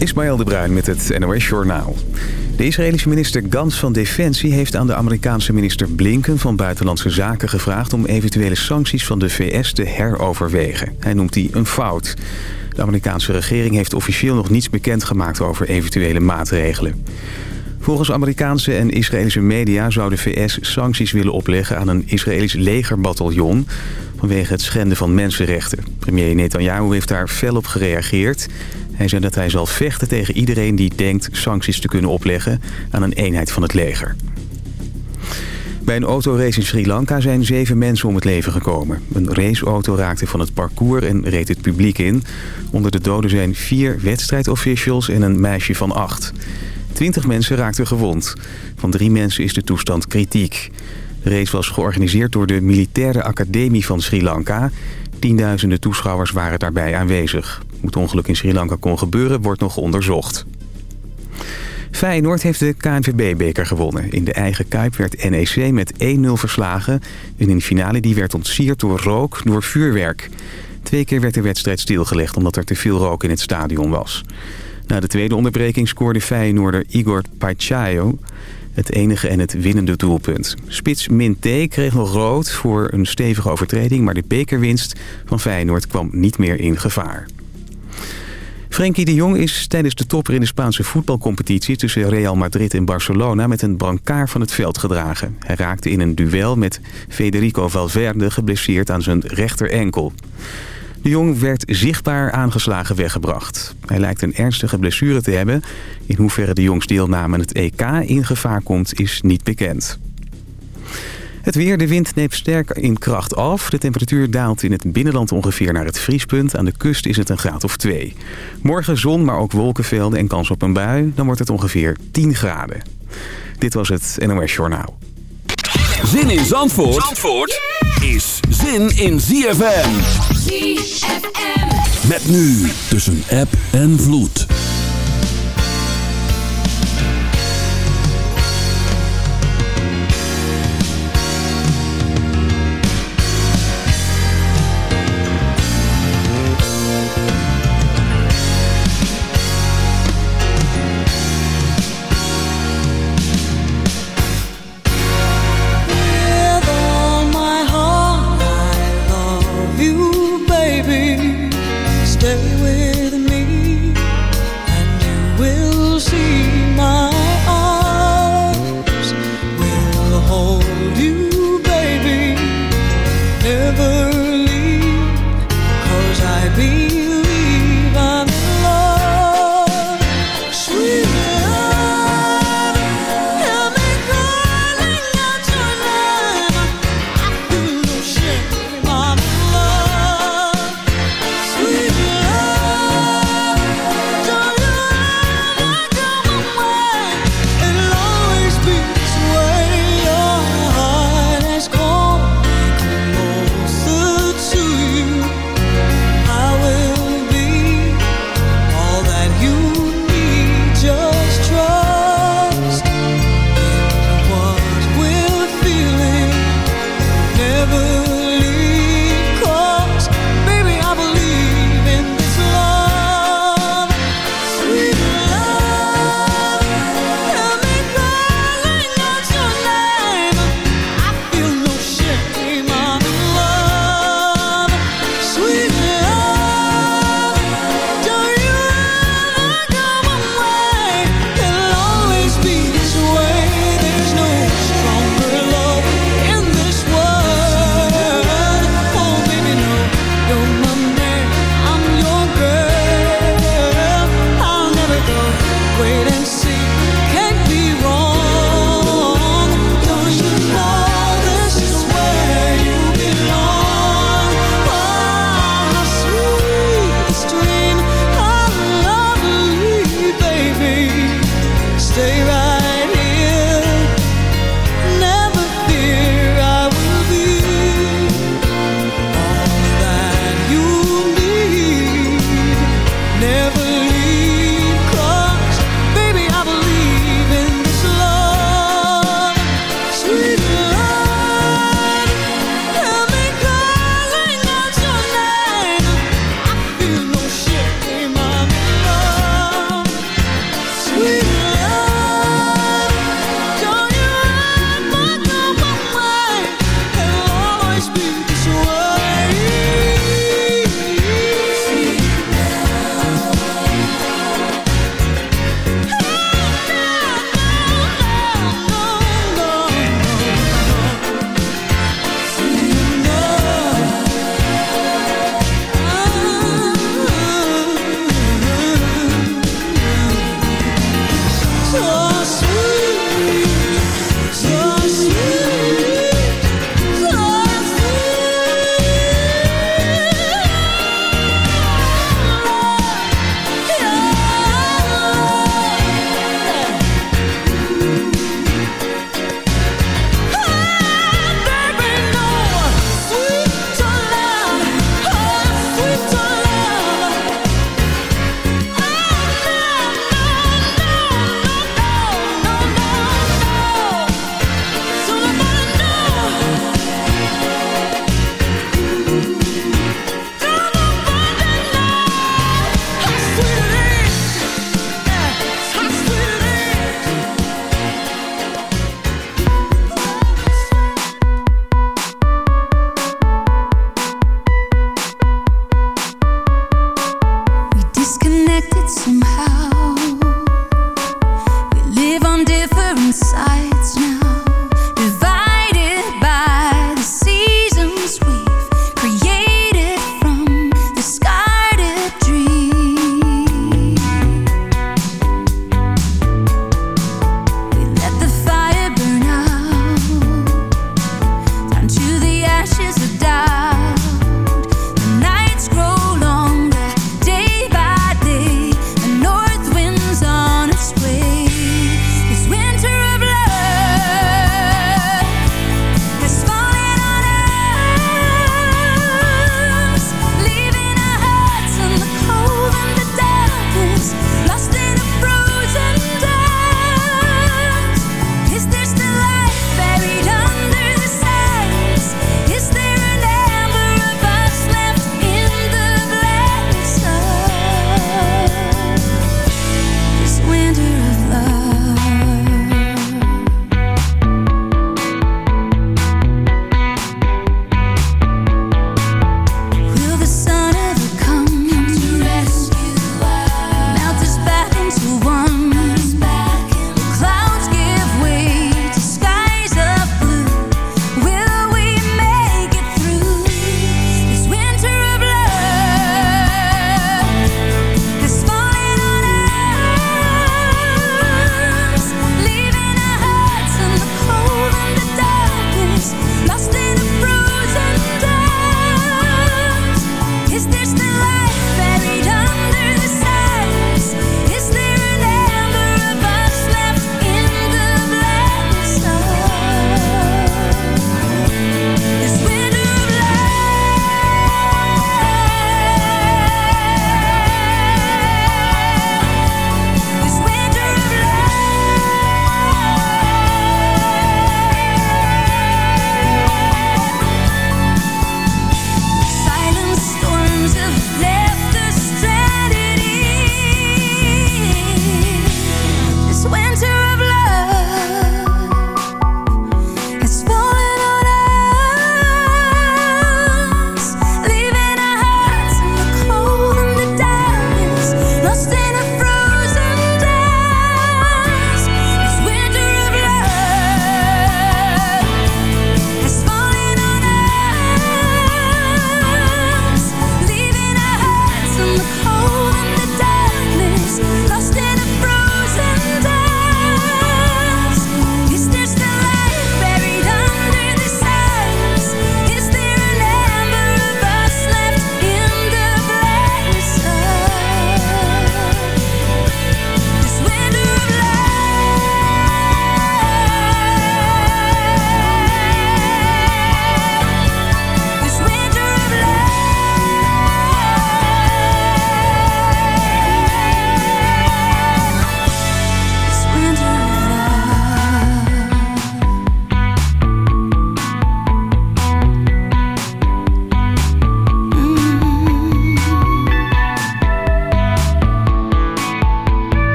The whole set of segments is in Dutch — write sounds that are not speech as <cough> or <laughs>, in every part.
Ismaël de Bruin met het NOS Journaal. De Israëlische minister Gans van Defensie heeft aan de Amerikaanse minister Blinken van Buitenlandse Zaken gevraagd om eventuele sancties van de VS te heroverwegen. Hij noemt die een fout. De Amerikaanse regering heeft officieel nog niets bekendgemaakt over eventuele maatregelen. Volgens Amerikaanse en Israëlische media zou de VS sancties willen opleggen aan een Israëlisch legerbataljon vanwege het schenden van mensenrechten. Premier Netanyahu heeft daar fel op gereageerd. Hij zei dat hij zal vechten tegen iedereen die denkt sancties te kunnen opleggen aan een eenheid van het leger. Bij een autorace in Sri Lanka zijn zeven mensen om het leven gekomen. Een raceauto raakte van het parcours en reed het publiek in. Onder de doden zijn vier wedstrijdofficials en een meisje van acht. Twintig mensen raakten gewond. Van drie mensen is de toestand kritiek. De race was georganiseerd door de Militaire Academie van Sri Lanka. Tienduizenden toeschouwers waren daarbij aanwezig. Hoe het ongeluk in Sri Lanka kon gebeuren, wordt nog onderzocht. Feyenoord heeft de KNVB-beker gewonnen. In de eigen Kuip werd NEC met 1-0 verslagen. En in de finale die werd ontsierd door rook door vuurwerk. Twee keer werd de wedstrijd stilgelegd omdat er te veel rook in het stadion was. Na de tweede onderbreking scoorde Feyenoorder Igor Pachayo het enige en het winnende doelpunt. Spits Minté kreeg nog rood voor een stevige overtreding... maar de bekerwinst van Feyenoord kwam niet meer in gevaar. Frenkie de Jong is tijdens de topper in de Spaanse voetbalcompetitie... tussen Real Madrid en Barcelona met een brancard van het veld gedragen. Hij raakte in een duel met Federico Valverde geblesseerd aan zijn rechterenkel. De Jong werd zichtbaar aangeslagen weggebracht. Hij lijkt een ernstige blessure te hebben. In hoeverre de Jongs deelname aan het EK in gevaar komt is niet bekend. Het weer, de wind neemt sterk in kracht af. De temperatuur daalt in het binnenland ongeveer naar het vriespunt. Aan de kust is het een graad of 2. Morgen zon, maar ook wolkenvelden en kans op een bui. Dan wordt het ongeveer 10 graden. Dit was het NOS Journaal. Zin in Zandvoort, Zandvoort is zin in ZFM. ZFM. Met nu tussen app en vloed.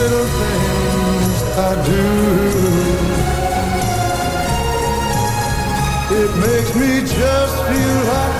little things I do. It makes me just feel like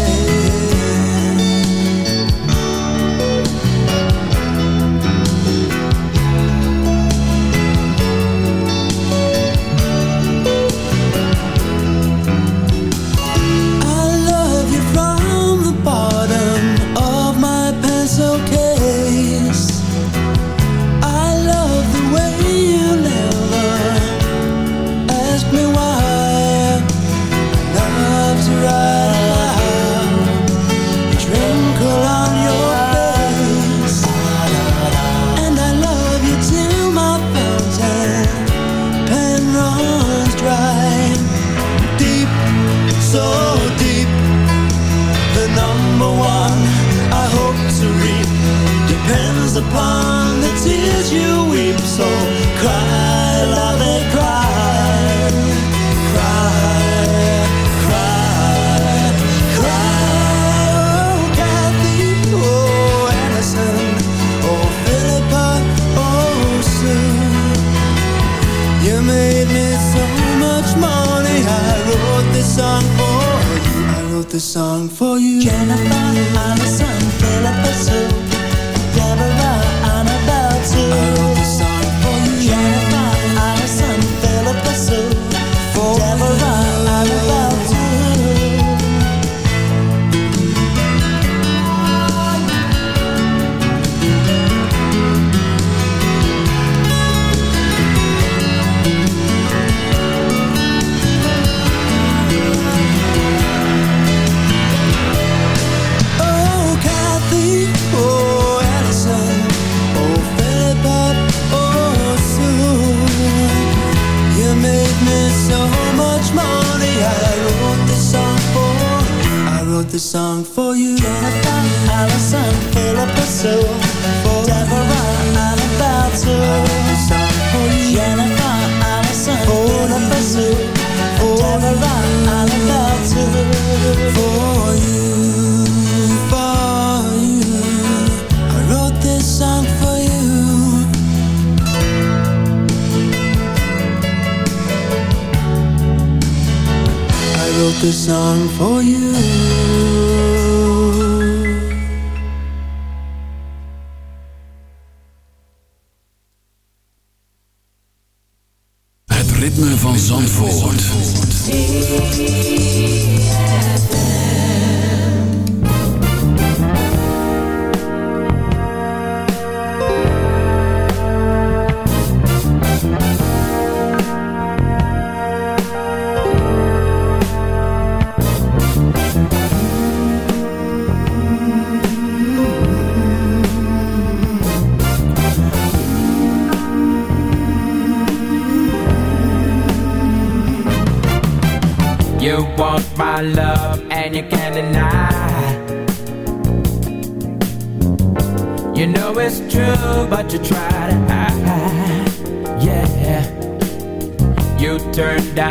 the song for you. Jennifer Allison.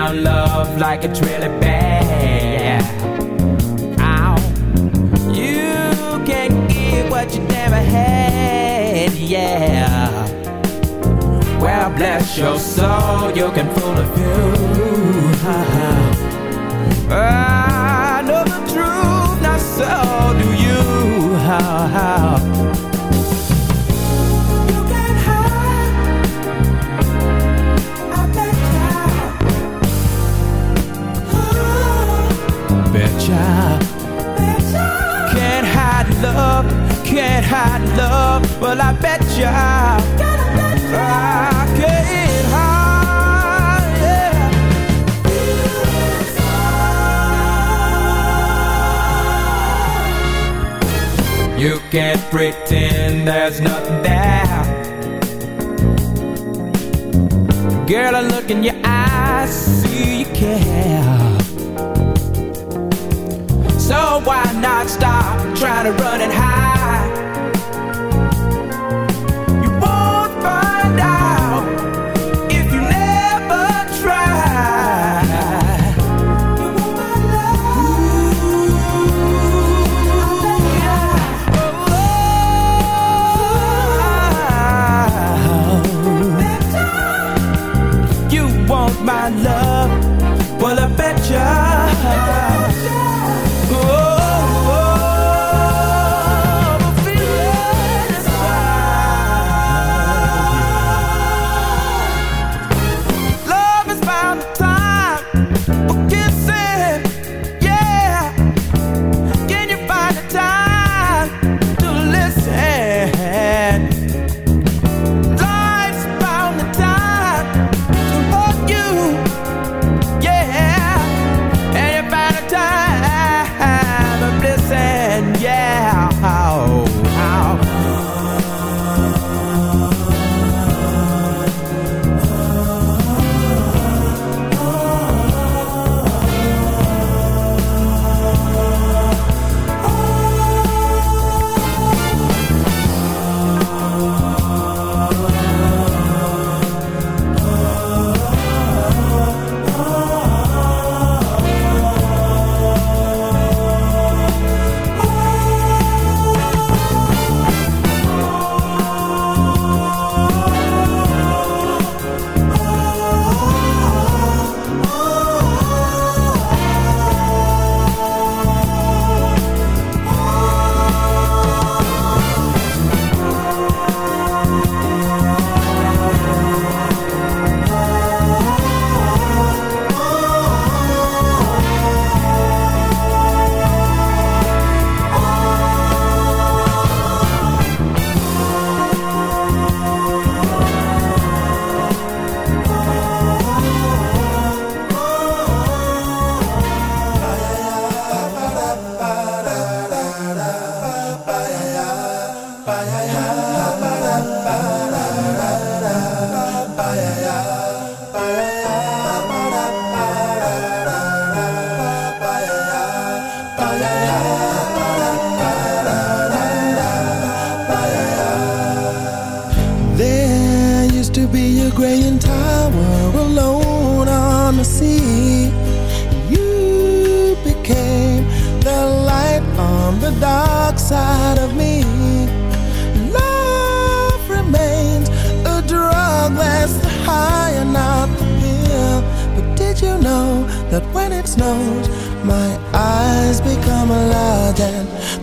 found love like it's really bad. Ow. You can't get what you never had, yeah. Well, bless your soul, you can fool a few. <laughs> I know the truth, not so do you. <laughs> betcha. Can't hide love, can't hide love. Well, I betcha. Gotta. I can't hide, yeah. You can't pretend there's nothing there. Girl, I look in your eyes, see you care. So why not stop? Try to run and hide.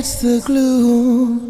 it's the glue.